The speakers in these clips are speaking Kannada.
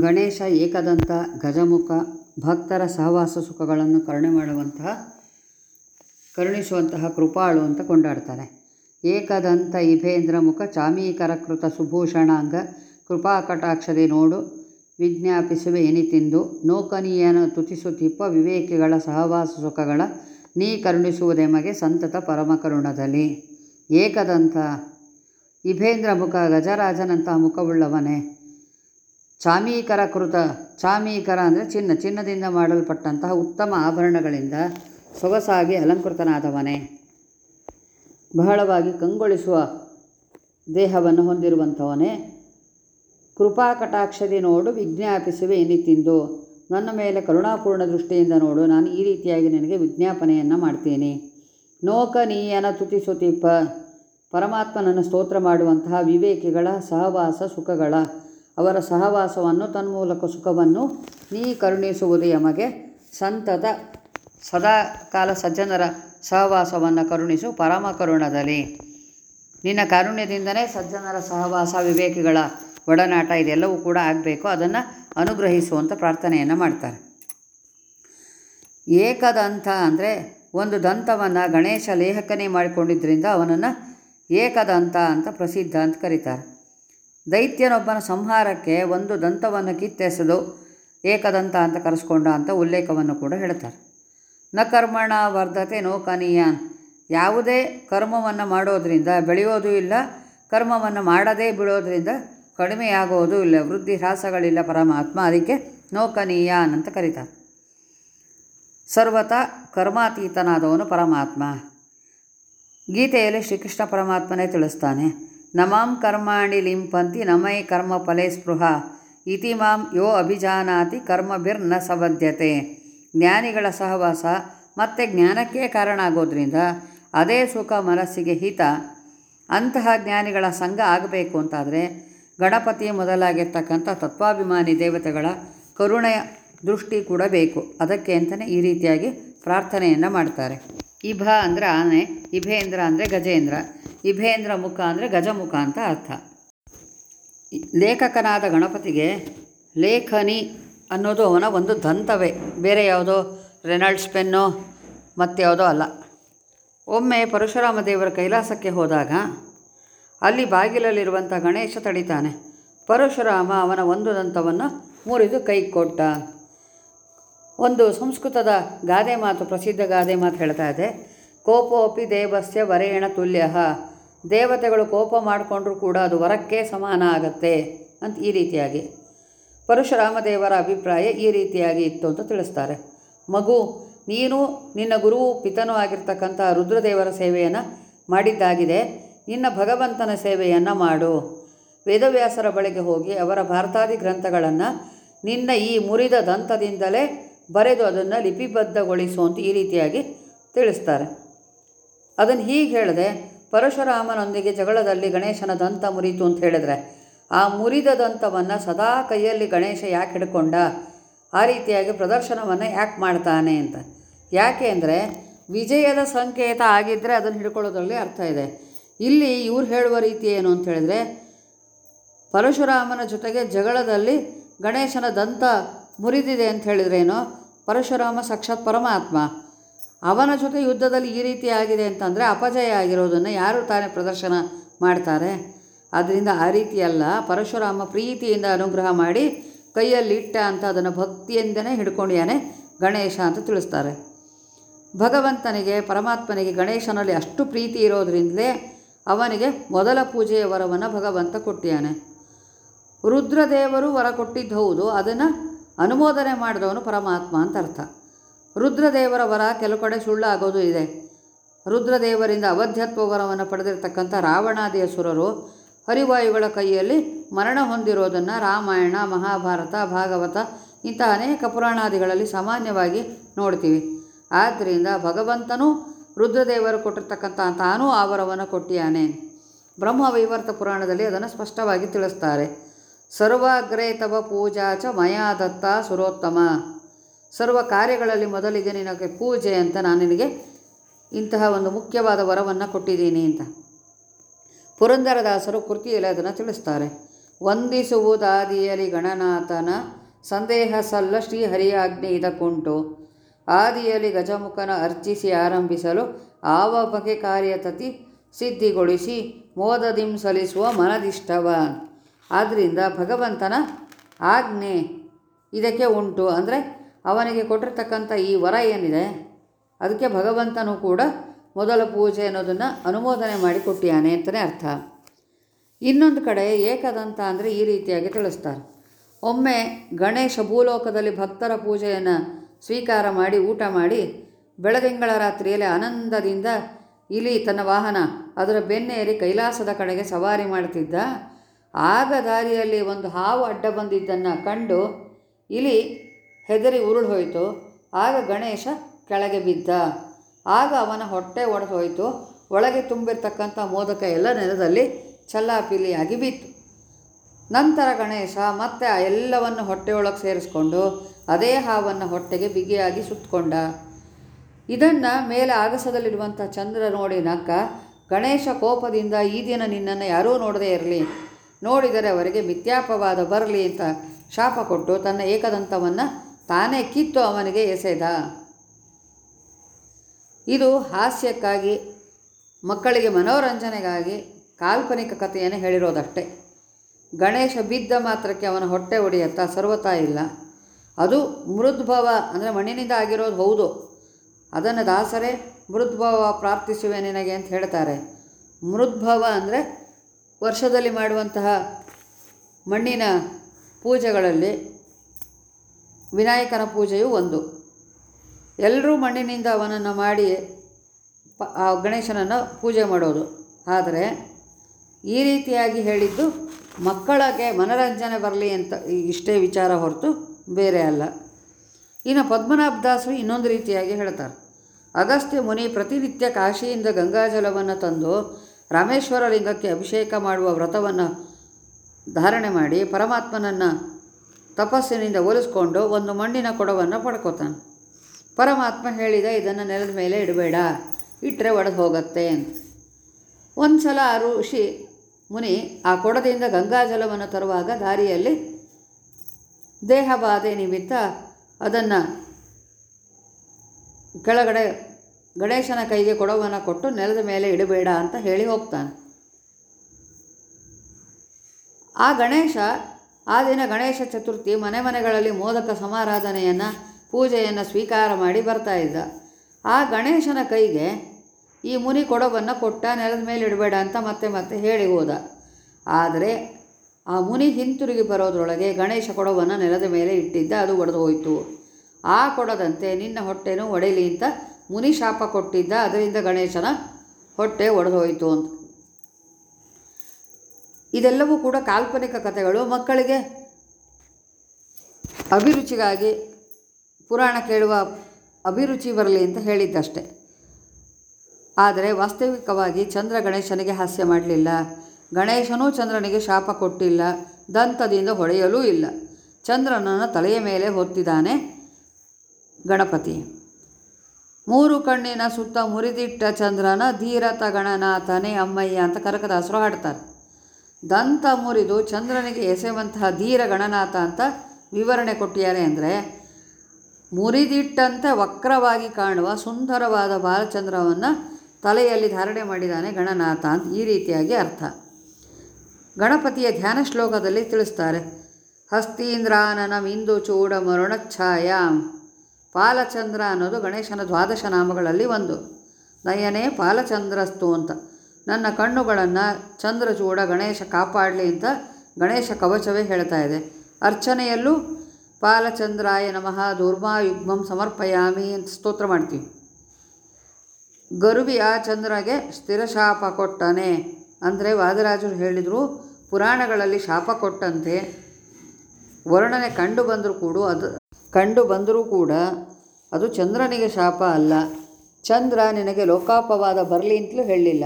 ಗಣೇಶ ಏಕದಂತ, ಗಜಮುಖ, ಭಕ್ತರ ಸಹವಾಸ ಸುಖಗಳನ್ನು ಕರುಣೆ ಮಾಡುವಂತಹ, ಕರುಣಿಸುವಂತಹ ಕೃಪಾಳು ಅಂತ ಕೊಂಡಾಡ್ತಾರೆ. ಏಕದಂತ ಇಭೇಂದ್ರ ಮುಖ ಚಾಮೀಕರ ಕೃತ ಸುಭೂಷಣಾಂಗ ಕೃಪಾಕಟಾಕ್ಷದೆ ನೋಡು, ವಿಜ್ಞಾಪಿಸುವೆ ಎನಿತಿಂದು ನೋಕನೀಯನ ತುತಿಸುತ್ತಿಪ್ಪ ವಿವೇಕಿಗಳ ಸಹವಾಸ ಸುಖಗಳ, ನೀ ಕರುಣಿಸುವುದೆಮಗೆ ಸಂತತ ಪರಮಕರುಣದಲ್ಲಿ ಏಕದಂತ ಇಭೇಂದ್ರ ಮುಖ ಗಜರಾಜನಂತಹ ಮುಖವುಳ್ಳವನೇ. ಚಾಮೀಕರ ಕೃತ, ಚಾಮೀಕರ ಅಂದರೆ ಚಿನ್ನ, ಚಿನ್ನದಿಂದ ಮಾಡಲ್ಪಟ್ಟಂತಹ ಉತ್ತಮ ಆಭರಣಗಳಿಂದ ಸೊಗಸಾಗಿ ಅಲಂಕೃತನಾದವನೇ. ಬಹಳವಾಗಿ ಕಂಗೊಳಿಸುವ ದೇಹವನ್ನು ಹೊಂದಿರುವಂಥವನೇ. ಕೃಪಾ ಕಟಾಕ್ಷದಿ ನೋಡು, ವಿಜ್ಞಾಪಿಸುವೆ ಎನಿತಿಂದು ನನ್ನ ಮೇಲೆ ಕರುಣಾಪೂರ್ಣ ದೃಷ್ಟಿಯಿಂದ ನೋಡು, ನಾನು ಈ ರೀತಿಯಾಗಿ ನಿನಗೆ ವಿಜ್ಞಾಪನೆಯನ್ನು ಮಾಡ್ತೀನಿ. ನೋಕನೀಯನ ತುತಿಸುತಿಪ್ಪ ಪರಮಾತ್ಮನನ್ನು ಸ್ತೋತ್ರ ಮಾಡುವಂತಹ ವಿವೇಕಿಗಳ ಸಹವಾಸ ಸುಖಗಳ ಅವರ ಸಹವಾಸವನ್ನು ತನ್ಮೂಲಕ ಸುಖವನ್ನು ನೀ ಕರುಣಿಸುವುದು ಯಮಗೆ. ಸಂತತ ಸದಾ ಕಾಲ ಸಜ್ಜನರ ಸಹವಾಸವನ್ನು ಕರುಣಿಸು ಪರಮ ಕರುಣದಲ್ಲಿ. ನಿನ್ನ ಕಾರುಣ್ಯದಿಂದಲೇ ಸಜ್ಜನರ ಸಹವಾಸ, ವಿವೇಕಿಗಳ ಒಡನಾಟ ಇದೆಲ್ಲವೂ ಕೂಡ ಆಗಬೇಕು. ಅದನ್ನು ಅನುಗ್ರಹಿಸುವಂಥ ಪ್ರಾರ್ಥನೆಯನ್ನು ಮಾಡ್ತಾರೆ. ಏಕದಂತ ಅಂದರೆ ಒಂದು ದಂತವನ್ನು ಗಣೇಶ ಲೇಹಕನೇ ಮಾಡಿಕೊಂಡಿದ್ದರಿಂದ ಅವನನ್ನು ಏಕದಂತ ಅಂತ ಪ್ರಸಿದ್ಧ ಅಂತ ಕರೀತಾರೆ. ದೈತ್ಯನೊಬ್ಬನ ಸಂಹಾರಕ್ಕೆ ಒಂದು ದಂತವನ್ನು ಕಿತ್ತೆಸೆದು ಏಕದಂತ ಅಂತ ಕರೆಸ್ಕೊಂಡ ಅಂತ ಉಲ್ಲೇಖವನ್ನು ಕೂಡ ಹೇಳ್ತಾರೆ. ನ ಕರ್ಮಣ ವರ್ಧತೆ ನೋ ಕನಿಯಾನ್. ಯಾವುದೇ ಕರ್ಮವನ್ನು ಮಾಡೋದರಿಂದ ಬೆಳೆಯೋದು ಇಲ್ಲ, ಕರ್ಮವನ್ನು ಮಾಡದೇ ಬಿಡೋದರಿಂದ ಕಡಿಮೆಯಾಗೋದು ಇಲ್ಲ, ವೃದ್ಧಿ ಹ್ರಾಸಗಳಿಲ್ಲ ಪರಮಾತ್ಮ, ಅದಕ್ಕೆ ನೋಕನೀಯಾನ್ ಅಂತ ಕರೀತಾರೆ. ಸರ್ವತ ಕರ್ಮಾತೀತನಾದವನು ಪರಮಾತ್ಮ. ಗೀತೆಯಲ್ಲಿ ಶ್ರೀಕೃಷ್ಣ ಪರಮಾತ್ಮನೇ ತಿಳಿಸ್ತಾನೆ ನಮಾಂ ಕರ್ಮಾಣಿ ಲಿಂಪಂತಿ ನಮೈ ಕರ್ಮ ಫಲೇ ಸ್ಪೃಹ. ಇತಿ ಮಾಂ ಯೋ ಅಭಿಜಾನಾತಿ ಕರ್ಮಭಿರ್ನ ಸಬದ್ಧತೆ ಜ್ಞಾನಿಗಳ ಸಹವಾಸ ಮತ್ತು ಜ್ಞಾನಕ್ಕೆ ಕಾರಣ ಆಗೋದ್ರಿಂದ ಅದೇ ಸುಖ ಮನಸ್ಸಿಗೆ ಹಿತ. ಅಂತಹ ಜ್ಞಾನಿಗಳ ಸಂಘ ಆಗಬೇಕು ಅಂತಾದರೆ ಗಣಪತಿ ಮೊದಲಾಗಿರ್ತಕ್ಕಂಥ ತತ್ವಾಭಿಮಾನಿ ದೇವತೆಗಳ ಕರುಣೆಯ ದೃಷ್ಟಿ ಕೂಡ ಬೇಕು. ಅದಕ್ಕೆ ಅಂತಲೇ ಈ ರೀತಿಯಾಗಿ ಪ್ರಾರ್ಥನೆಯನ್ನು ಮಾಡ್ತಾರೆ. ಇಭ ಅಂದರೆ ಆನೆ, ಇಭೇಂದ್ರ ಅಂದರೆ ಗಜೇಂದ್ರ, ಇಭೇಂದ್ರ ಮುಖ ಅಂದರೆ ಗಜಮುಖ ಅಂತ ಅರ್ಥ. ಲೇಖಕನಾದ ಗಣಪತಿಗೆ ಲೇಖನಿ ಅನ್ನೋದು ಅವನ ಒಂದು ದಂತವೇ, ಬೇರೆ ಯಾವುದೋ ರೆನಾಲ್ಡ್ಸ್ ಪೆನ್ನೋ ಮತ್ಯಾವುದೋ ಅಲ್ಲ. ಒಮ್ಮೆ ಪರಶುರಾಮ ದೇವರ ಕೈಲಾಸಕ್ಕೆ ಹೋದಾಗ ಅಲ್ಲಿ ಬಾಗಿಲಲ್ಲಿರುವಂಥ ಗಣೇಶ ತಡಿತಾನೆ. ಪರಶುರಾಮ ಅವನ ಒಂದು ದಂತವನ್ನು ಮುರಿದು ಕೈ ಕೊಟ್ಟ. ಒಂದು ಸಂಸ್ಕೃತದ ಗಾದೆ ಮಾತು, ಪ್ರಸಿದ್ಧ ಗಾದೆ ಮಾತು ಹೇಳ್ತಾ ಇದೆ. ಕೋಪೋಪಿ ದೇವಸ್ಯ ವರೇಣ ತುಲ್ಯ. ದೇವತೆಗಳು ಕೋಪ ಮಾಡಿಕೊಂಡ್ರೂ ಕೂಡ ಅದು ವರಕ್ಕೆ ಸಮಾನ ಆಗತ್ತೆ ಅಂತ ಈ ರೀತಿಯಾಗಿ. ಪರಶುರಾಮ ದೇವರ ಅಭಿಪ್ರಾಯ ಈ ರೀತಿಯಾಗಿ ಇತ್ತು ಅಂತ ತಿಳಿಸ್ತಾರೆ. ಮಗು, ನೀನು ನಿನ್ನ ಗುರುವು ಪಿತನೂ ಆಗಿರ್ತಕ್ಕಂಥ ರುದ್ರದೇವರ ಸೇವೆಯನ್ನು ಮಾಡಿದ್ದಾಗಿದೆ. ನಿನ್ನ ಭಗವಂತನ ಸೇವೆಯನ್ನು ಮಾಡು. ವೇದವ್ಯಾಸರ ಬಳಿಗೆ ಹೋಗಿ ಅವರ ಭಾರತಾದಿ ಗ್ರಂಥಗಳನ್ನು ನಿನ್ನ ಈ ಮುರಿದ ದಂತದಿಂದಲೇ ಬರೆದು ಅದನ್ನು ಲಿಪಿಬದ್ಧಗೊಳಿಸು ಅಂತ ಈ ರೀತಿಯಾಗಿ ತಿಳಿಸ್ತಾರೆ. ಅದನ್ನು ಹೀಗೆ ಹೇಳಿದೆ, ಪರಶುರಾಮನೊಂದಿಗೆ ಜಗಳದಲ್ಲಿ ಗಣೇಶನ ದಂತ ಮುರಿತು ಅಂತ ಹೇಳಿದ್ರೆ, ಆ ಮುರಿದ ದಂತವನ್ನು ಸದಾ ಕೈಯಲ್ಲಿ ಗಣೇಶ ಯಾಕೆ ಹಿಡ್ಕೊಂಡ? ಆ ರೀತಿಯಾಗಿ ಪ್ರದರ್ಶನವನ್ನು ಯಾಕೆ ಮಾಡ್ತಾನೆ ಅಂತ. ಯಾಕೆ ಅಂದರೆ, ವಿಜಯದ ಸಂಕೇತ ಆಗಿದ್ದರೆ ಅದನ್ನು ಹಿಡ್ಕೊಳ್ಳೋದ್ರಲ್ಲಿ ಅರ್ಥ ಇದೆ. ಇಲ್ಲಿ ಇವ್ರು ಹೇಳುವ ರೀತಿ ಏನು ಅಂತ ಹೇಳಿದರೆ, ಪರಶುರಾಮನ ಜೊತೆಗೆ ಜಗಳದಲ್ಲಿ ಗಣೇಶನ ದಂತ ಮುರಿದಿದೆ ಅಂತ ಹೇಳಿದ್ರೇನು? ಪರಶುರಾಮ ಸಾಕ್ಷಾತ್ ಪರಮಾತ್ಮ. ಅವನ ಜೊತೆ ಯುದ್ಧದಲ್ಲಿ ಈ ರೀತಿ ಆಗಿದೆ ಅಂತಂದರೆ ಅಪಜಯ ಆಗಿರೋದನ್ನು ಯಾರು ತಾನೇ ಪ್ರದರ್ಶನ ಮಾಡ್ತಾರೆ? ಆದ್ದರಿಂದ ಆ ರೀತಿ ಅಲ್ಲ, ಪರಶುರಾಮ ಪ್ರೀತಿಯಿಂದ ಅನುಗ್ರಹ ಮಾಡಿ ಕೈಯಲ್ಲಿ ಇಟ್ಟ ಅಂತ ಅದನ್ನು ಭಕ್ತಿಯಿಂದನೇ ಹಿಡ್ಕೊಂಡಿಯಾನೆ ಗಣೇಶ ಅಂತ ತಿಳಿಸ್ತಾರೆ. ಭಗವಂತನಿಗೆ, ಪರಮಾತ್ಮನಿಗೆ ಗಣೇಶನಲ್ಲಿ ಅಷ್ಟು ಪ್ರೀತಿ ಇರೋದರಿಂದಲೇ ಅವನಿಗೆ ಮೊದಲ ಪೂಜೆಯ ವರವನ್ನು ಭಗವಂತ ಕೊಟ್ಟಿಯಾನೆ ರುದ್ರದೇವರು ವರ ಕೊಟ್ಟಿದ್ದು ಹೌದು, ಅದನ್ನು ಅನುಮೋದನೆ ಮಾಡಿದವನು ಪರಮಾತ್ಮ ಅಂತ ಅರ್ಥ. ರುದ್ರದೇವರ ವರ ಕೆಲವು ಕಡೆ ಸುಳ್ಳಾಗೋದು ಇದೆ. ರುದ್ರದೇವರಿಂದ ಅವಧ್ಯತ್ವ ವರವನ್ನು ಪಡೆದಿರ್ತಕ್ಕಂಥ ರಾವಣಾದಿ ಸುರರು ಹರಿವಾಯುಗಳ ಕೈಯಲ್ಲಿ ಮರಣ ಹೊಂದಿರೋದನ್ನು ರಾಮಾಯಣ, ಮಹಾಭಾರತ, ಭಾಗವತ ಇಂಥ ಅನೇಕ ಪುರಾಣಾದಿಗಳಲ್ಲಿ ಸಾಮಾನ್ಯವಾಗಿ ನೋಡ್ತೀವಿ. ಆದ್ದರಿಂದ ಭಗವಂತನೂ ರುದ್ರದೇವರು ಕೊಟ್ಟಿರ್ತಕ್ಕಂಥ ತಾನೂ ಆ ವರವನ್ನು ಕೊಟ್ಟಿಯಾನೆ. ಬ್ರಹ್ಮವೈವರ್ತ ಪುರಾಣದಲ್ಲಿ ಅದನ್ನು ಸ್ಪಷ್ಟವಾಗಿ ತಿಳಿಸ್ತಾರೆ. ಸರ್ವಾಗ್ರೇ ತವ ಪೂಜಾ ಚ ಮಯಾ ದತ್ತ ಸುರೋತ್ತಮ. ಸರ್ವ ಕಾರ್ಯಗಳಲ್ಲಿ ಮೊದಲಿಗೆ ನಿನಗೆ ಪೂಜೆ ಅಂತ ನಾನು ನಿನಗೆ ಇಂತಹ ಒಂದು ಮುಖ್ಯವಾದ ವರವನ್ನು ಕೊಟ್ಟಿದ್ದೀನಿ ಅಂತ. ಪುರಂದರದಾಸರು ಕೃತಿಯಲ್ಲಿ ಅದನ್ನು ತಿಳಿಸ್ತಾರೆ. ವಂದಿಸುವುದಾದಿಯಲಿ ಗಣನಾಥನ ಸಂದೇಹ ಸಲ್ಲ ಶ್ರೀಹರಿಯಾಜ್ಞೆ ಇದಕ್ಕುಂಟು. ಆದಿಯಲಿ ಗಜಮುಖನ ಅರ್ಚಿಸಿ ಆರಂಭಿಸಲು ಆವ ಬಗೆ ಕಾರ್ಯತತಿ ಸಿದ್ಧಿಗೊಳಿಸಿ ಮೋದದಿಂ ಸಲ್ಲಿಸುವ ಮನದಿಷ್ಟವ. ಆದ್ದರಿಂದ ಭಗವಂತನ ಆಜ್ಞೆ ಇದಕ್ಕೆ ಉಂಟು. ಅಂದರೆ ಅವನಿಗೆ ಕೊಟ್ಟಿರ್ತಕ್ಕಂಥ ಈ ವರ ಏನಿದೆ, ಅದಕ್ಕೆ ಭಗವಂತನು ಕೂಡ ಮೊದಲ ಪೂಜೆ ಅನ್ನೋದನ್ನು ಅನುಮೋದನೆ ಮಾಡಿ ಕೊಟ್ಟಿಯಾನೆ ಅಂತಲೇ ಅರ್ಥ. ಇನ್ನೊಂದು ಕಡೆ ಏಕದಂತ ಅಂದರೆ ಈ ರೀತಿಯಾಗಿ ತಿಳಿಸ್ತಾರೆ. ಒಮ್ಮೆ ಗಣೇಶ ಭೂಲೋಕದಲ್ಲಿ ಭಕ್ತರ ಪೂಜೆಯನ್ನು ಸ್ವೀಕಾರ ಮಾಡಿ, ಊಟ ಮಾಡಿ ಬೆಳದಿಂಗಳ ರಾತ್ರಿಯಲ್ಲಿ ಆನಂದದಿಂದ ಇಲಿ ತನ್ನ ವಾಹನ ಅದರ ಬೆನ್ನೇರಿ ಕೈಲಾಸದ ಕಡೆಗೆ ಸವಾರಿ ಮಾಡ್ತಿದ್ದ. ಆಗ ದಾರಿಯಲ್ಲಿ ಒಂದು ಹಾವು ಅಡ್ಡ ಬಂದಿದ್ದನ್ನು ಕಂಡು ಇಲಿ ಹೆದರಿ ಉರುಳು ಹೋಯಿತು. ಆಗ ಗಣೇಶ ಕೆಳಗೆ ಬಿದ್ದ. ಆಗ ಅವನ ಹೊಟ್ಟೆ ಒಡೆದು ಹೋಯಿತು. ಒಳಗೆ ತುಂಬಿರ್ತಕ್ಕಂಥ ಮೋದಕ ಎಲ್ಲ ನೆಲದಲ್ಲಿ ಚಲ್ಲಾಪಿಲಿಯಾಗಿ ಬಿತ್ತು. ನಂತರ ಗಣೇಶ ಮತ್ತೆ ಆ ಎಲ್ಲವನ್ನು ಹೊಟ್ಟೆಯೊಳಗೆ ಸೇರಿಸ್ಕೊಂಡು ಅದೇ ಹಾವನ್ನು ಹೊಟ್ಟೆಗೆ ಬಿಗಿಯಾಗಿ ಸುತ್ತಕೊಂಡ ಇದನ್ನು ಮೇಲೆ ಆಗಸದಲ್ಲಿರುವಂಥ ಚಂದ್ರ ನೋಡಿ ನಕ್ಕ, ಗಣೇಶ ಕೋಪದಿಂದ ಈ ದಿನ ನಿನ್ನನ್ನು ಯಾರೂ ನೋಡದೇ ಇರಲಿ. ನೋಡಿದರೆ ಅವರಿಗೆ ಮಿಥ್ಯಾಪವಾದ ಬರಲಿ ಅಂತ ಶಾಪ ಕೊಟ್ಟು ತನ್ನ ಏಕದಂತವನ್ನು ತಾನೇ ಕಿತ್ತು ಅವನಿಗೆ ಎಸೆದ. ಇದು ಹಾಸ್ಯಕ್ಕಾಗಿ, ಮಕ್ಕಳಿಗೆ ಮನೋರಂಜನೆಗಾಗಿ ಕಾಲ್ಪನಿಕ ಕಥೆಯನ್ನು ಹೇಳಿರೋದಷ್ಟೇ. ಗಣೇಶ ಬಿದ್ದ ಮಾತ್ರಕ್ಕೆ ಅವನ ಹೊಟ್ಟೆ ಒಡೆಯತ್ತ ಸರ್ವತಾ ಇಲ್ಲ. ಅದು ಮೃದ್ಭವ ಅಂದರೆ ಮಣ್ಣಿನಿಂದ ಆಗಿರೋದು ಹೌದು. ಅದನ್ನು ದಾಸರೇ ಮೃದ್ಭವ ಪ್ರಾರ್ಥಿಸುವೆ ನಿನಗೆ ಅಂತ ಹೇಳ್ತಾರೆ. ಮೃದ್ಭವ ಅಂದರೆ ವರ್ಷದಲ್ಲಿ ಮಾಡುವಂತಹ ಮಣ್ಣಿನ ಪೂಜೆಗಳಲ್ಲಿ ವಿನಾಯಕನ ಪೂಜೆಯು ಒಂದು. ಎಲ್ಲರೂ ಮಣ್ಣಿನಿಂದ ಅವನನ್ನು ಮಾಡಿ ಪ ಆ ಗಣೇಶನನ್ನು ಪೂಜೆ ಮಾಡೋದು. ಆದರೆ ಈ ರೀತಿಯಾಗಿ ಹೇಳಿದ್ದು ಮಕ್ಕಳಿಗೆ ಮನರಂಜನೆ ಬರಲಿ ಅಂತ ಇಷ್ಟೇ ವಿಚಾರ ಹೊರತು ಬೇರೆ ಅಲ್ಲ. ಇನ್ನು ಪದ್ಮನಾಭದಾಸರು ಇನ್ನೊಂದು ರೀತಿಯಾಗಿ ಹೇಳ್ತಾರೆ. ಅಗಸ್ತ್ಯ ಮುನಿ ಪ್ರತಿನಿತ್ಯ ಕಾಶಿಯಿಂದ ಗಂಗಾಜಲವನ್ನು ತಂದು ರಾಮೇಶ್ವರ ಲಿಂಗಕ್ಕೆ ಅಭಿಷೇಕ ಮಾಡುವ ವ್ರತವನ್ನು ಧಾರಣೆ ಮಾಡಿ ಪರಮಾತ್ಮನನ್ನು ತಪಸ್ಸಿನಿಂದ ಹೋಲಿಸ್ಕೊಂಡು ಒಂದು ಮಣ್ಣಿನ ಕೊಡವನ್ನು ಪಡ್ಕೋತಾನೆ. ಪರಮಾತ್ಮ ಹೇಳಿದ ಇದನ್ನು ನೆಲದ ಮೇಲೆ ಇಡಬೇಡ ಇಟ್ಟರೆ ಒಡೆದು ಹೋಗತ್ತೆ ಅಂತ. ಒಂದು ಸಲ ಆ ಋಷಿ ಮುನಿ ಆ ಕೊಡದಿಂದ ಗಂಗಾಜಲವನ್ನು ತರುವಾಗ ದಾರಿಯಲ್ಲಿ ದೇಹ ಬಾಧೆ ನಿಮಿತ್ತ ಅದನ್ನು ಕೆಳಗಡೆ ಗಣೇಶನ ಕೈಗೆ ಕೊಡವನ್ನು ಕೊಟ್ಟು ನೆಲದ ಮೇಲೆ ಇಡಬೇಡ ಅಂತ ಹೇಳಿ ಹೋಗ್ತಾನೆ. ಆ ಗಣೇಶ, ಆ ದಿನ ಗಣೇಶ ಚತುರ್ಥಿ ಮನೆ ಮನೆಗಳಲ್ಲಿ ಮೋದಕ ಸಮಾರಾಧನೆಯನ್ನು, ಪೂಜೆಯನ್ನು ಸ್ವೀಕಾರ ಮಾಡಿ ಬರ್ತಾ ಇದ್ದ. ಆ ಗಣೇಶನ ಕೈಗೆ ಈ ಮುನಿ ಕೊಡವನ್ನು ಕೊಟ್ಟ, ನೆಲದ ಮೇಲೆ ಇಡಬೇಡ ಅಂತ ಮತ್ತೆ ಮತ್ತೆ ಹೇಳಿ ಹೋದ. ಆದರೆ ಆ ಮುನಿ ಹಿಂತಿರುಗಿ ಬರೋದ್ರೊಳಗೆ ಗಣೇಶ ಕೊಡವನ್ನು ನೆಲದ ಮೇಲೆ ಇಟ್ಟಿದ್ದ, ಅದು ಒಡೆದು ಹೋಯಿತು. ಆ ಕೊಡದಂತೆ ನಿನ್ನ ಹೊಟ್ಟೆನೂ ಒಡೆಯಲಿ ಅಂತ ಮುನಿ ಶಾಪ ಕೊಟ್ಟಿದ್ದ, ಅದರಿಂದ ಗಣೇಶನ ಹೊಟ್ಟೆ ಒಡೆದು ಹೋಯಿತು ಅಂತ. ಇದೆಲ್ಲವೂ ಕೂಡ ಕಾಲ್ಪನಿಕ ಕಥೆಗಳು. ಮಕ್ಕಳಿಗೆ ಅಭಿರುಚಿಗಾಗಿ ಪುರಾಣ ಕೇಳುವ ಅಭಿರುಚಿ ಬರಲಿ ಅಂತ ಹೇಳಿದ್ದಷ್ಟೆ. ಆದರೆ ವಾಸ್ತವಿಕವಾಗಿ ಚಂದ್ರ ಗಣೇಶನಿಗೆ ಹಾಸ್ಯ ಮಾಡಲಿಲ್ಲ. ಗಣೇಶನೂ ಚಂದ್ರನಿಗೆ ಶಾಪ ಕೊಟ್ಟಿಲ್ಲ. ದಂತದಿಂದ ಹೊಡೆಯಲೂ ಇಲ್ಲ. ಚಂದ್ರನನ್ನು ತಲೆಯ ಮೇಲೆ ಹೊತ್ತಿದ್ದಾನೆ ಗಣಪತಿ. ಮೂರು ಕಣ್ಣಿನ ಸುತ್ತ ಮುರಿದಿಟ್ಟ ಚಂದ್ರನ ಧೀರತ ಗಣನಾಥನೇ ಅಮ್ಮಯ್ಯ ಅಂತ ಕರಕದಾಸರು ಹಾಡ್ತಾರೆ. ದಂತ ಮುರಿದು ಚಂದ್ರನಿಗೆ ಎಸೆಯುವಂತಹ ಧೀರ ಗಣನಾಥ ಅಂತ ವಿವರಣೆ ಕೊಟ್ಟಿದ್ದಾರೆ ಅಂದರೆ, ಮುರಿದಿಟ್ಟಂತೆ ವಕ್ರವಾಗಿ ಕಾಣುವ ಸುಂದರವಾದ ಬಾಲಚಂದ್ರವನ್ನು ತಲೆಯಲ್ಲಿ ಧಾರಣೆ ಮಾಡಿದ್ದಾನೆ ಗಣನಾಥ ಅಂತ ಈ ರೀತಿಯಾಗಿ ಅರ್ಥ. ಗಣಪತಿಯ ಧ್ಯಾನ ಶ್ಲೋಕದಲ್ಲಿ ತಿಳಿಸ್ತಾರೆ ಹಸ್ತೀಂದ್ರಾನನ ಮಿಂದು ಚೂಡ ಮರುಣಚ್ಛಾಯಾಂ ಪಾಲಚಂದ್ರ ಅನ್ನೋದು ಗಣೇಶನ ದ್ವಾದಶ ನಾಮಗಳಲ್ಲಿ ಒಂದು. ನಯನೇ ಪಾಲಚಂದ್ರಸ್ತು ಅಂತ. ನನ್ನ ಕಣ್ಣುಗಳನ್ನು ಚಂದ್ರಚೂಡ ಗಣೇಶ ಕಾಪಾಡಲಿ ಅಂತ ಗಣೇಶ ಕವಚವೇ ಹೇಳ್ತಾ ಇದೆ. ಅರ್ಚನೆಯಲ್ಲೂ ಪಾಲಚಂದ್ರಾಯ ನಮಃ ದುರ್ಮಾಯುಗ್ಮಂ ಸಮರ್ಪಯಾಮಿ ಅಂತ ಸ್ತೋತ್ರ ಮಾಡ್ತೀವಿ. ಗರುವಿ ಆ ಚಂದ್ರಗೆ ಸ್ಥಿರ ಶಾಪ ಕೊಟ್ಟನೆ. ಅಂದರೆ ವಾದರಾಜರು ಹೇಳಿದರು, ಪುರಾಣಗಳಲ್ಲಿ ಶಾಪ ಕೊಟ್ಟಂತೆ. ವರ್ಣನೆ ಕಂಡು ಬಂದರೂ ಕೂಡ, ಅದು ಕಂಡು ಬಂದರೂ ಕೂಡ ಅದು ಚಂದ್ರನಿಗೆ ಶಾಪ ಅಲ್ಲ. ಚಂದ್ರ ನಿನಗೆ ಲೋಕಾಪವಾದ ಬರಲಿ ಅಂತಲೂ ಹೇಳಲಿಲ್ಲ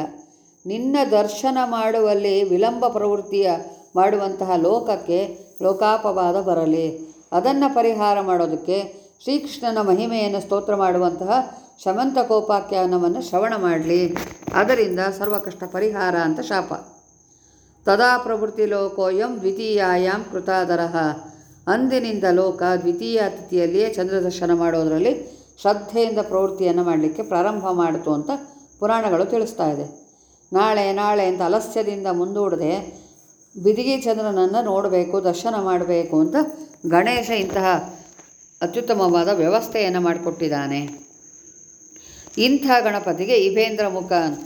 ನಿನ್ನ ದರ್ಶನ ಮಾಡುವಲ್ಲಿ ವಿಳಂಬ ಪ್ರವೃತ್ತಿಯ ಮಾಡುವಂತಹ ಲೋಕಕ್ಕೆ ಲೋಕಾಪವಾದ ಬರಲಿ. ಅದನ್ನು ಪರಿಹಾರ ಮಾಡೋದಕ್ಕೆ ಶ್ರೀಕೃಷ್ಣನ ಮಹಿಮೆಯನ್ನು ಸ್ತೋತ್ರ ಮಾಡುವಂತಹ ಶಮಂತಕೋಪಾಖ್ಯಾನವನ್ನು ಶ್ರವಣ ಮಾಡಲಿ. ಅದರಿಂದ ಸರ್ವಕಷ್ಟ ಪರಿಹಾರ ಅಂತ ಶಾಪ. ತದಾ ಪ್ರವೃತ್ತಿ ಲೋಕೋಯಂ ದ್ವಿತೀಯಾಯಾಮ್ ಕೃತಾದರಃ. ಅಂದಿನಿಂದ ಲೋಕ, ದ್ವಿತೀಯ ತಿಥಿಯಲ್ಲಿಯೇ ಚಂದ್ರದರ್ಶನ ಮಾಡೋದರಲ್ಲಿ ಶ್ರದ್ಧೆಯಿಂದ ಪ್ರವೃತ್ತಿಯನ್ನು ಮಾಡಲಿಕ್ಕೆ ಪ್ರಾರಂಭ ಮಾಡಿತು ಅಂತ ಪುರಾಣಗಳು ತಿಳಿಸ್ತಾ ಇದೆ. ನಾಳೆ ನಾಳೆ ಅಂತ ಅಲಸ್ಯದಿಂದ ಮುಂದೂಡದೆ ಬಿದಿಗೆ ಚಂದ್ರನನ್ನು ನೋಡಬೇಕು, ದರ್ಶನ ಮಾಡಬೇಕು ಅಂತ ಗಣೇಶ ಇಂತಹ ಅತ್ಯುತ್ತಮವಾದ ವ್ಯವಸ್ಥೆಯನ್ನು ಮಾಡಿಕೊಟ್ಟಿದ್ದಾನೆ. ಇಂಥ ಗಣಪತಿಗೆ ಇಭೇಂದ್ರ ಮುಖ ಅಂತ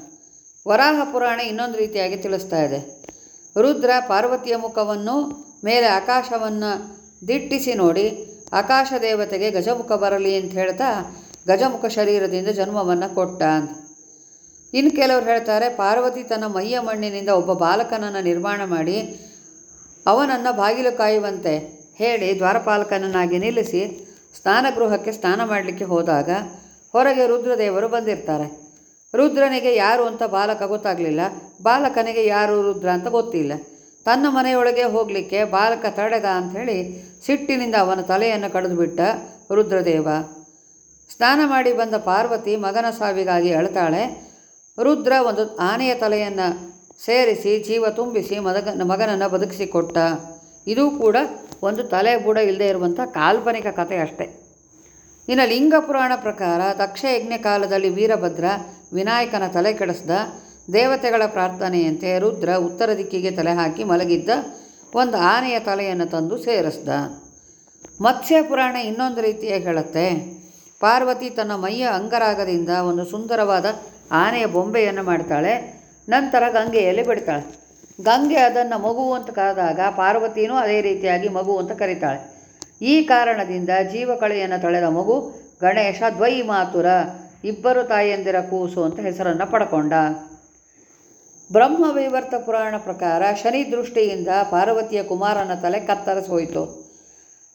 ವರಾಹ ಪುರಾಣ ಇನ್ನೊಂದು ರೀತಿಯಾಗಿ ತಿಳಿಸ್ತಾ ಇದೆ. ರುದ್ರ ಪಾರ್ವತಿಯ ಮುಖವನ್ನು, ಮೇಲೆ ಆಕಾಶವನ್ನು ದಿಟ್ಟಿಸಿ ನೋಡಿ, ಆಕಾಶ ದೇವತೆಗೆ ಗಜಮುಖ ಬರಲಿ ಅಂತ ಹೇಳ್ತಾ ಗಜಮುಖ ಶರೀರದಿಂದ ಜನ್ಮವನ್ನು ಕೊಟ್ಟ. ಅಂತ ಇನ್ನು ಕೆಲವರು ಹೇಳ್ತಾರೆ, ಪಾರ್ವತಿ ತನ್ನ ಮೈಯ ಮಣ್ಣಿನಿಂದ ಒಬ್ಬ ಬಾಲಕನನ್ನು ನಿರ್ಮಾಣ ಮಾಡಿ, ಅವನನ್ನು ಬಾಗಿಲು ಕಾಯುವಂತೆ ಹೇಳಿ ದ್ವಾರಪಾಲಕನನ್ನಾಗಿ ನಿಲ್ಲಿಸಿ ಸ್ನಾನಗೃಹಕ್ಕೆ ಸ್ನಾನ ಮಾಡಲಿಕ್ಕೆ ಹೋದಾಗ ಹೊರಗೆ ರುದ್ರದೇವರು ಬಂದಿರ್ತಾರೆ. ರುದ್ರನಿಗೆ ಯಾರು ಅಂತ ಬಾಲಕ ಗೊತ್ತಾಗಲಿಲ್ಲ. ಬಾಲಕನಿಗೆ ಯಾರು ರುದ್ರ ಅಂತ ಗೊತ್ತಿಲ್ಲ. ತನ್ನ ಮನೆಯೊಳಗೆ ಹೋಗಲಿಕ್ಕೆ ಬಾಲಕ ತಡೆದ ಅಂಥೇಳಿ ಸಿಟ್ಟಿನಿಂದ ಅವನ ತಲೆಯನ್ನು ಕಡಿದುಬಿಟ್ಟ ರುದ್ರದೇವ. ಸ್ನಾನ ಮಾಡಿ ಬಂದ ಪಾರ್ವತಿ ಮಗನ ಸಾವಿಗಾಗಿ ಅಳತಾಳೆ. ರುದ್ರ ಒಂದು ಆನೆಯ ತಲೆಯನ್ನು ಸೇರಿಸಿ ಜೀವ ತುಂಬಿಸಿ ಮದಗ ಮಗನನ್ನು ಬದುಕಿಸಿಕೊಟ್ಟ. ಇದು ಕೂಡ ಒಂದು ತಲೆ ಬುಡ ಇಲ್ಲದೆ ಇರುವಂಥ ಕಾಲ್ಪನಿಕ ಕಥೆ ಅಷ್ಟೆ. ಇನ್ನು ಲಿಂಗ ಪುರಾಣ ಪ್ರಕಾರ ದಕ್ಷಯಜ್ಞ ಕಾಲದಲ್ಲಿ ವೀರಭದ್ರ ವಿನಾಯಕನ ತಲೆ ಕೆಡಿಸ್ದ. ದೇವತೆಗಳ ಪ್ರಾರ್ಥನೆಯಂತೆ ರುದ್ರ ಉತ್ತರ ದಿಕ್ಕಿಗೆ ತಲೆ ಹಾಕಿ ಮಲಗಿದ್ದ ಒಂದು ಆನೆಯ ತಲೆಯನ್ನು ತಂದು ಸೇರಿಸ್ದ. ಮತ್ಸ್ಯ ಪುರಾಣ ಇನ್ನೊಂದು ರೀತಿಯ ಹೇಳುತ್ತೆ. ಪಾರ್ವತಿ ತನ್ನ ಮೈಯ ಅಂಗರಾಗದಿಂದ ಒಂದು ಸುಂದರವಾದ ಆನೆಯ ಬೊಂಬೆಯನ್ನು ಮಾಡ್ತಾಳೆ. ನಂತರ ಗಂಗೆಯಲ್ಲಿ ಬಿಡ್ತಾಳೆ. ಗಂಗೆ ಅದನ್ನು ಮಗು ಅಂತ ಕರೆದಾಗ ಪಾರ್ವತಿನೂ ಅದೇ ರೀತಿಯಾಗಿ ಮಗು ಅಂತ ಕರೀತಾಳೆ. ಈ ಕಾರಣದಿಂದ ಜೀವಕಳೆಯನ್ನು ತಳೆದ ಮಗು ಗಣೇಶ ದ್ವೈ ಮಾತುರ ಇಬ್ಬರು ತಾಯಂದಿರ ಕೂಸು ಅಂತ ಹೆಸರನ್ನು ಪಡ್ಕೊಂಡ. ಬ್ರಹ್ಮವೈವರ್ತ ಪುರಾಣ ಪ್ರಕಾರ ಶನಿ ದೃಷ್ಟಿಯಿಂದ ಪಾರ್ವತಿಯ ಕುಮಾರನ ತಲೆ ಕತ್ತರಿಸೋಯಿತು.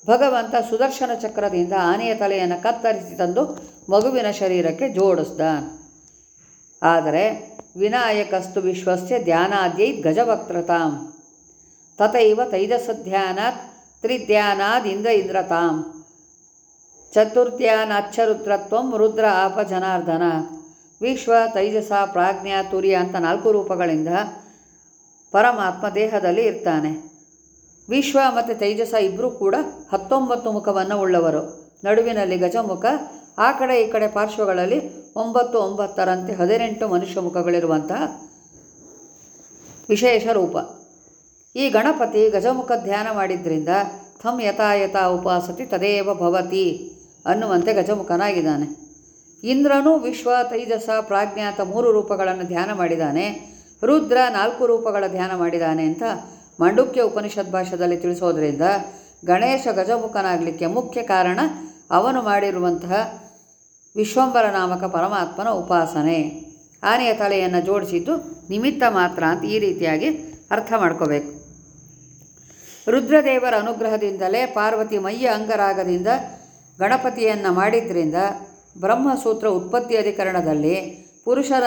ಭಗವಂತ ಸುದರ್ಶನ ಚಕ್ರದಿಂದ ಆನೆಯ ತಲೆಯನ್ನು ಕತ್ತರಿಸಿ ತಂದು ಮಗುವಿನ ಶರೀರಕ್ಕೆ ಜೋಡಿಸ್ದ. ಆದರೆ ವಿನಾಯಕಸ್ತು ವಿಶ್ವಸ್ಯ ಧ್ಯಾನಾದ್ಯೈ ಗಜವಕ್ತ್ರತಾಂ ತಥೈವ ತೈಜಸಧ್ಯಾನಾತ್ ತ್ರಿಧ್ಯಾನಾದ್ ಇಂದ್ರ ಇಂದ್ರತಾಂ. ಚತುರ್ಥ್ಯಾನಚ್ಚರುದ್ರತ್ವಂ ರುದ್ರ ಆಪ ಜನಾರ್ದನ. ವಿಶ್ವ ತೈಜಸ ಪ್ರಾಜ್ಞ ತುರ್ಯ ಅಂತ ನಾಲ್ಕು ರೂಪಗಳಿಂದ ಪರಮಾತ್ಮ ದೇಹದಲ್ಲಿ ಇರ್ತಾನೆ. ವಿಶ್ವ ಮತ್ತು ತೈಜಸ ಇಬ್ಬರೂ ಕೂಡ ಹತ್ತೊಂಬತ್ತು ಮುಖವನ್ನು ಉಳ್ಳವರು. ನಡುವಿನಲ್ಲಿ ಗಜಮುಖ, ಆ ಕಡೆ ಈ ಕಡೆ ಪಾರ್ಶ್ವಗಳಲ್ಲಿ ಒಂಬತ್ತು ಒಂಬತ್ತರಂತೆ ಹದಿನೆಂಟು ಮನುಷ್ಯ ಮುಖಗಳಿರುವಂತಹ ವಿಶೇಷ ರೂಪ. ಈ ಗಣಪತಿ ಗಜಮುಖ ಧ್ಯಾನ ಮಾಡಿದ್ರಿಂದ ಥಮ್ ಯಥಾಯಥ ಯಥಾ ಉಪಾಸತಿ ತದೇವ ಭವತಿ ಅನ್ನುವಂತೆ ಗಜಮುಖನಾಗಿದ್ದಾನೆ. ಇಂದ್ರನು ವಿಶ್ವ ತೈಜಸ ಪ್ರಾಜ್ಞಾತ ಮೂರು ರೂಪಗಳನ್ನು ಧ್ಯಾನ ಮಾಡಿದ್ದಾನೆ ರುದ್ರ ನಾಲ್ಕು ರೂಪಗಳ ಧ್ಯಾನ ಮಾಡಿದ್ದಾನೆ ಅಂತ ಮಂಡುಕ್ಯ ಉಪನಿಷತ್ ಭಾಷೆಯಲ್ಲಿ ತಿಳಿಸೋದ್ರಿಂದ ಗಣೇಶ ಗಜಮುಖನಾಗಲಿಕ್ಕೆ ಮುಖ್ಯ ಕಾರಣ ಅವನು ಮಾಡಿರುವಂತಹ ವಿಶ್ವಂಬರ ನಾಮಕ ಪರಮಾತ್ಮನ ಉಪಾಸನೆ. ಆನೆಯ ತಲೆಯನ್ನು ಜೋಡಿಸಿದ್ದು ನಿಮಿತ್ತ ಮಾತ್ರ ಅಂತ ಈ ರೀತಿಯಾಗಿ ಅರ್ಥ ಮಾಡ್ಕೋಬೇಕು. ರುದ್ರದೇವರ ಅನುಗ್ರಹದಿಂದಲೇ ಪಾರ್ವತಿ ಮೈಯ ಅಂಗರಾಗದಿಂದ ಗಣಪತಿಯನ್ನು ಮಾಡಿದ್ರಿಂದ ಬ್ರಹ್ಮಸೂತ್ರ ಉತ್ಪತ್ತಿ ಅಧಿಕರಣದಲ್ಲಿ ಪುರುಷರ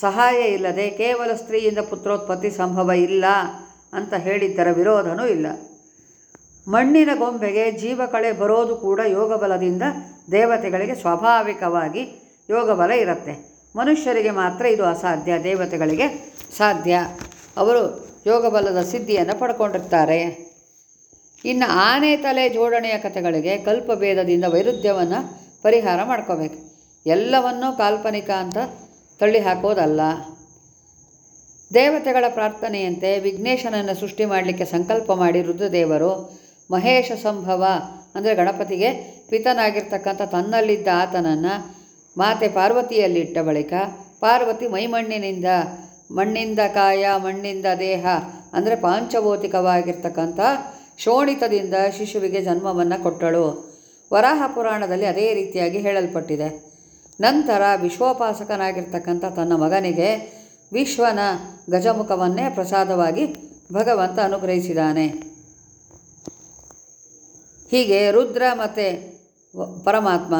ಸಹಾಯ ಇಲ್ಲದೆ ಕೇವಲ ಸ್ತ್ರೀಯಿಂದ ಪುತ್ರೋತ್ಪತ್ತಿ ಸಂಭವ ಇಲ್ಲ ಅಂತ ಹೇಳಿದ್ದರ ವಿರೋಧನೂ ಇಲ್ಲ. ಮಣ್ಣಿನ ಗೊಂಬೆಗೆ ಜೀವಕಳೆ ಬರೋದು ಕೂಡ ಯೋಗಬಲದಿಂದ ದೇವತೆಗಳಿಗೆ ಸ್ವಾಭಾವಿಕವಾಗಿ ಯೋಗಬಲ ಇರುತ್ತೆ. ಮನುಷ್ಯರಿಗೆ ಮಾತ್ರ ಇದು ಅಸಾಧ್ಯ, ದೇವತೆಗಳಿಗೆ ಸಾಧ್ಯ. ಅವರು ಯೋಗಬಲದ ಸಿದ್ಧಿಯನ್ನು ಪಡ್ಕೊಂಡಿರ್ತಾರೆ. ಇನ್ನು ಆನೆ ತಲೆ ಜೋಡಣೆಯ ಕಥೆಗಳಿಗೆ ಕಲ್ಪಭೇದದಿಂದ ವೈರುಧ್ಯವನ್ನು ಪರಿಹಾರ ಮಾಡ್ಕೋಬೇಕು. ಎಲ್ಲವನ್ನೂ ಕಾಲ್ಪನಿಕ ಅಂತ ತಳ್ಳಿ ಹಾಕೋದಲ್ಲ. ದೇವತೆಗಳ ಪ್ರಾರ್ಥನೆಯಂತೆ ವಿಘ್ನೇಶನನ್ನು ಸೃಷ್ಟಿ ಮಾಡಲಿಕ್ಕೆ ಸಂಕಲ್ಪ ಮಾಡಿ ರುದ್ರದೇವರು ಮಹೇಶ ಸಂಭವ ಅಂದರೆ ಗಣಪತಿಗೆ ಪಿತನಾಗಿರ್ತಕ್ಕಂಥ ತನ್ನಲ್ಲಿದ್ದ ಆತನನ್ನು ಮಾತೆ ಪಾರ್ವತಿಯಲ್ಲಿಟ್ಟ ಬಳಿಕ ಪಾರ್ವತಿ ಮೈಮಣ್ಣಿನಿಂದ ಮಣ್ಣಿಂದ ಕಾಯ, ಮಣ್ಣಿಂದ ದೇಹ ಅಂದರೆ ಪಾಂಚಭೌತಿಕವಾಗಿರ್ತಕ್ಕಂಥ ಶೋಣಿತದಿಂದ ಶಿಶುವಿಗೆ ಜನ್ಮವನ್ನು ಕೊಟ್ಟಳು. ವರಾಹ ಪುರಾಣದಲ್ಲಿ ಅದೇ ರೀತಿಯಾಗಿ ಹೇಳಲ್ಪಟ್ಟಿದೆ. ನಂತರ ವಿಶ್ವೋಪಾಸಕನಾಗಿರ್ತಕ್ಕಂಥ ತನ್ನ ಮಗನಿಗೆ ವಿಶ್ವನ ಗಜಮುಖವನ್ನೇ ಪ್ರಸಾದವಾಗಿ ಭಗವಂತ ಅನುಗ್ರಹಿಸಿದ್ದಾನೆ ಹೀಗೆ ರುದ್ರ ಮತ್ತು ಪರಮಾತ್ಮ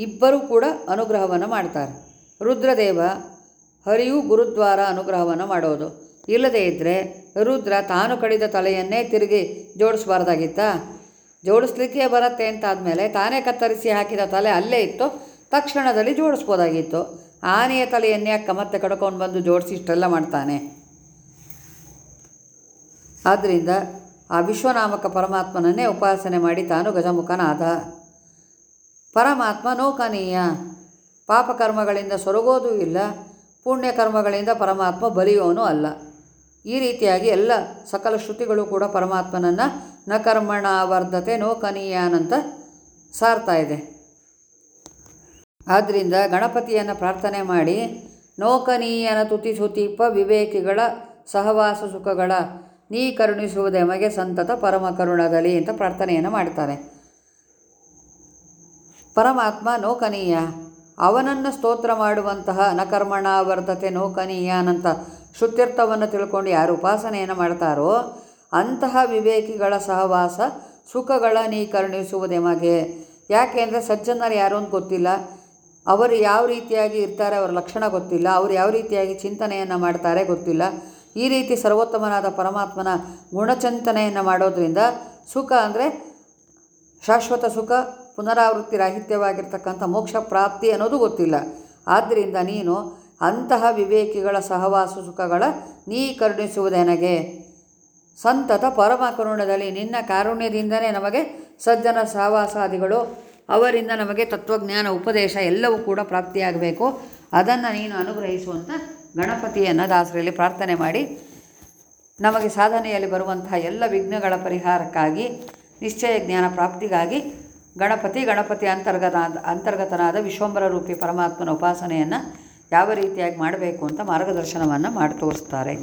ಇಬ್ಬರೂ ಕೂಡ ಅನುಗ್ರಹವನ್ನು ಮಾಡ್ತಾರೆ. ರುದ್ರದೇವ ಹರಿಯು ಗುರುದ್ವಾರ ಅನುಗ್ರಹವನ್ನು ಮಾಡೋದು. ಇಲ್ಲದೇ ಇದ್ದರೆ ರುದ್ರ ತಾನು ಕಡಿದ ತಲೆಯನ್ನೇ ತಿರುಗಿ ಜೋಡಿಸ್ಬಾರ್ದಾಗಿತ್ತಾ? ಜೋಡಿಸ್ಲಿಕ್ಕೆ ಬರುತ್ತೆ ಅಂತಾದಮೇಲೆ ತಾನೇ ಕತ್ತರಿಸಿ ಹಾಕಿದ ತಲೆ ಅಲ್ಲೇ ಇತ್ತು. ತಕ್ಷಣದಲ್ಲಿ ಜೋಡಿಸ್ಬೋದಾಗಿತ್ತು. ಆನೆಯ ತಲೆಯನ್ನೇ ಅಕ್ಕ ಮತ್ತೆ ಕಡ್ಕೊಂಡು ಬಂದು ಜೋಡಿಸಿ ಇಷ್ಟೆಲ್ಲ ಮಾಡ್ತಾನೆ. ಆದ್ದರಿಂದ ಆ ವಿಶ್ವನಾಮಕ ಪರಮಾತ್ಮನನ್ನೇ ಉಪಾಸನೆ ಮಾಡಿ ತಾನು ಗಜಮುಖನಾದ. ಪರಮಾತ್ಮ ನೋಕನೀಯ ಪಾಪಕರ್ಮಗಳಿಂದ ಸೊರಗೋದೂ ಇಲ್ಲ. ಪುಣ್ಯಕರ್ಮಗಳಿಂದ ಪರಮಾತ್ಮ ಬಲಿಯೋನೂ ಅಲ್ಲ. ಈ ರೀತಿಯಾಗಿ ಎಲ್ಲ ಸಕಲ ಶ್ರುತಿಗಳು ಕೂಡ ಪರಮಾತ್ಮನನ್ನು ನ ಕರ್ಮಣ ವರ್ಧತೆ ನೋಕನೀಯಾನಂತ ಸಾರ್ತಾ ಇದೆ. ಆದ್ದರಿಂದ ಗಣಪತಿಯನ್ನು ಪ್ರಾರ್ಥನೆ ಮಾಡಿ ನೋಕನೀಯನ ತುತಿ ಸುತೀಪ ವಿವೇಕಿಗಳ ಸಹವಾಸ ಸುಖಗಳ, ನೀ ಕರುಣಿಸುವುದೇ ಮಗೆ ಸಂತತ ಪರಮ ಕರುಣದಲ್ಲಿ ಅಂತ ಪ್ರಾರ್ಥನೆಯನ್ನು ಮಾಡ್ತಾರೆ. ಪರಮಾತ್ಮ ನೋಕನೀಯ ಅವನನ್ನು ಸ್ತೋತ್ರ ಮಾಡುವಂತಹ ನಕರ್ಮಣ ನೋಕನೀಯನಂತ ಶ್ರುತ್ಯರ್ಥವನ್ನು ತಿಳ್ಕೊಂಡು ಯಾರು ಉಪಾಸನೆಯನ್ನು ಮಾಡ್ತಾರೋ ಅಂತಹ ವಿವೇಕಿಗಳ ಸಹವಾಸ ಸುಖಗಳ ಮಗೆ. ಯಾಕೆ ಅಂದರೆ ಸಜ್ಜನರು ಯಾರು ಅಂತ ಗೊತ್ತಿಲ್ಲ. ಅವರು ಯಾವ ರೀತಿಯಾಗಿ ಇರ್ತಾರೆ ಅವರ ಲಕ್ಷಣ ಗೊತ್ತಿಲ್ಲ. ಅವರು ಯಾವ ರೀತಿಯಾಗಿ ಚಿಂತನೆಯನ್ನು ಮಾಡ್ತಾರೆ ಗೊತ್ತಿಲ್ಲ. ಈ ರೀತಿ ಸರ್ವೋತ್ತಮನಾದ ಪರಮಾತ್ಮನ ಗುಣಚಿಂತನೆಯನ್ನು ಮಾಡೋದರಿಂದ ಸುಖ ಅಂದರೆ ಶಾಶ್ವತ ಸುಖ, ಪುನರಾವೃತ್ತಿ, ರಾಹಿತ್ಯವಾಗಿರ್ತಕ್ಕಂಥ ಮೋಕ್ಷ ಪ್ರಾಪ್ತಿ ಅನ್ನೋದು ಗೊತ್ತಿಲ್ಲ. ಆದ್ದರಿಂದ ನೀನು ಅಂತಹ ವಿವೇಕಿಗಳ ಸಹವಾಸ ಸುಖಗಳ ನೀ ಕರುಣಿಸುವುದೆನಗೆ ಸಂತತ ಪರಮ ಕರುಣದಲ್ಲಿ ನಿನ್ನ ಕಾರುಣ್ಯದಿಂದಲೇ ನಮಗೆ ಸಜ್ಜನ ಸಹವಾಸಾದಿಗಳು, ಅವರಿಂದ ನಮಗೆ ತತ್ವಜ್ಞಾನ, ಉಪದೇಶ ಎಲ್ಲವೂ ಕೂಡ ಪ್ರಾಪ್ತಿಯಾಗಬೇಕು. ಅದನ್ನು ನೀನು ಅನುಗ್ರಹಿಸುವಂಥ ಗಣಪತಿಯನ್ನು ದಾಸರಲ್ಲಿ ಪ್ರಾರ್ಥನೆ ಮಾಡಿ, ನಮಗೆ ಸಾಧನೆಯಲ್ಲಿ ಬರುವಂತಹ ಎಲ್ಲ ವಿಘ್ನಗಳ ಪರಿಹಾರಕ್ಕಾಗಿ, ನಿಶ್ಚಯ ಜ್ಞಾನ ಪ್ರಾಪ್ತಿಗಾಗಿ ಗಣಪತಿ ಗಣಪತಿ ಅಂತರ್ಗತ, ಅಂತರ್ಗತನಾದ ವಿಶ್ವಂಬರ ರೂಪಿ ಪರಮಾತ್ಮನ ಉಪಾಸನೆಯನ್ನು ಯಾವ ರೀತಿಯಾಗಿ ಮಾಡಬೇಕು ಅಂತ ಮಾರ್ಗದರ್ಶನವನ್ನು ಮಾಡಿ ತೋರಿಸ್ತಾರೆ.